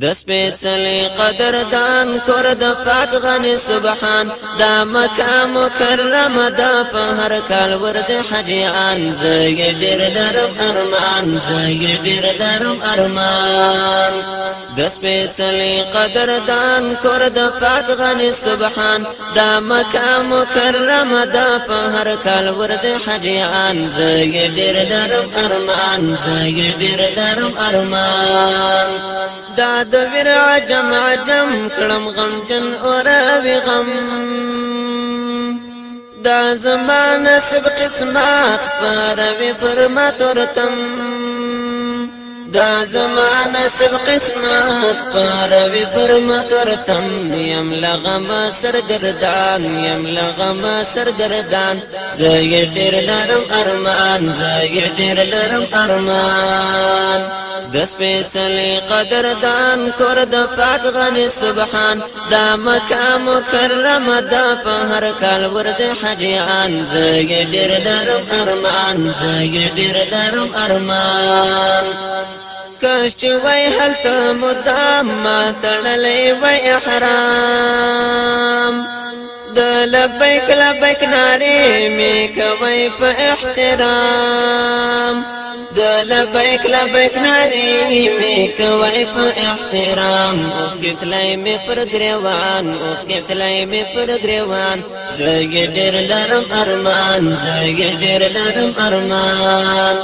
د سپېڅلې قدردان کور د پاک غني سبحان دا مکه مکرمه دا په هر کال ورځ حجیان زګې ډېر درم ارمان زګې ډېر درم ارمان د سپېڅلې قدردان کور د پاک غني سبحان دا مکه مکرمه دا په هر کال ورځ حجیان زګې ډېر درم ارمان زګې ډېر درم ارمان دا ستا د ویر عجم عجم کړم غم جن اوراوي غم دا زمانه سب قسمت فاروي پر ما ترتم دا زمانه سب قسمت فاروي پر ما ترتم يم لغما سرګردان يم لغما سرګردان زه ډېر لرم ارمان زه ډېر لرم ارمان د سپېڅلې قدردان کور د پاک غني سبحان دا مقام مکرم دا په هر کال ورځ حجیان زګ ډېر درم ارمان زګ ډېر درم ارمان کاش چې وای هلته مدام ما تړلې وای احرام د لبیک لبیک ناری می کوي په احترام د لبیک لبیک ناری می کوي په احترام کتلای می پر گریوان اوس کتلای می پر گریوان زګ ډیر لرم ارمان زګ ډیر لرم ارمان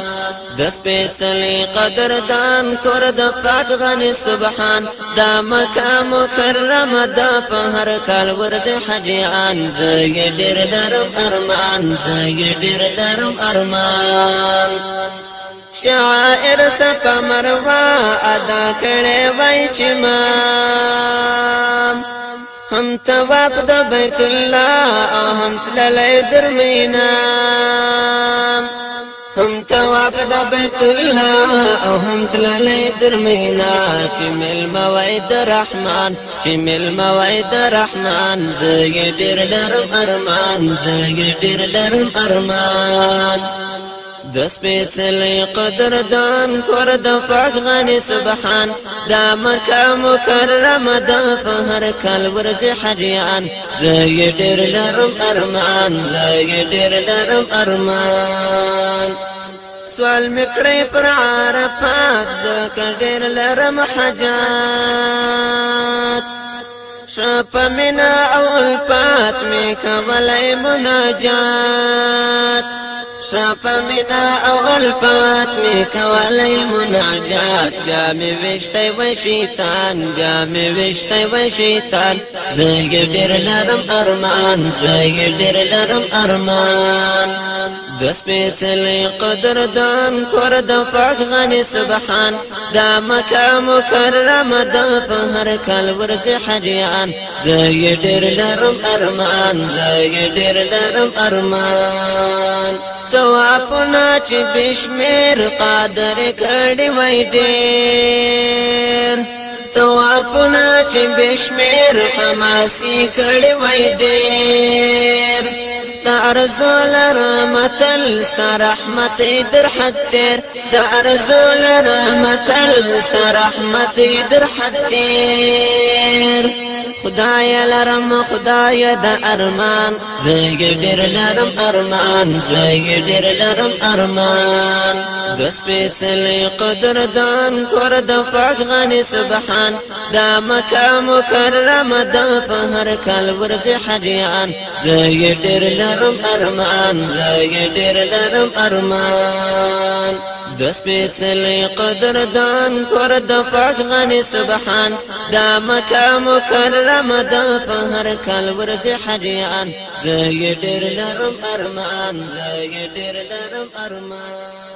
د سپېڅلې قدردان کور د پاک غني سبحان دا مکه مکرمه دا په هر کال ورځ حجیان زګ ډیر لرم ارمان زګ ډیر لرم ارمان شاعر سپ مروا ادا کړي وای چې ما هم تواف د بیت الله هم تللې درمینا هم تواف دا بيت الله او هم تللی در مینا چې مل موائد رحمان چې مل موید رحمان زګ ډیر لرم ارمان زي ډیر لرم ارمان د سپېڅلې قدردان کور د پاک غني سبحان دا مکه مکرمه د په هر کال ورځ حجیان زه ډېر لرم ارمان زه ډېر لرم ارمان سوال میکړې پر عرفات زه ډېر لرم حجات شپ مینا او الفات می کولای مناجات شاپ منا او الفات می کولای مناجات بیا می وشتای و شیطان بیا می وشتای و شیطان زګر ډیر لرم ارمان زګر ډیر لرم ارمان د سپېڅلې قدر دان کور د پاک غني سبحان دا مکه مکرمه د په هر کال ورځ حجیان زه ډېر لرم ارمان زه ډېر لرم ارمان تواف نه چې بشمیر قادر کړي وای ډېر تواف نه چې بشمیر حماسي کړي وای ډېر تعرزو لرمتل ستا رحمت در حد تیر تعرزو لرمتل ستا رحمت در حد تیر خدای لرم خدای د ارمان زګی ډیر لرم ارمان زګی ډیر لرم ارمان د سپېڅلې قدردان کور د فج سبحان دا مکه مکرم د په هر کال ورځ حجیان زګی ډیر لرم ارمان زګی ډیر لرم ارمان د سپېڅلې قدردان کور د پاک غني سبحان دا مکه مکرمه د په هر کال ورځ حجیان زه یې ډېر لرم ارمان زه یې ډېر لرم ارمان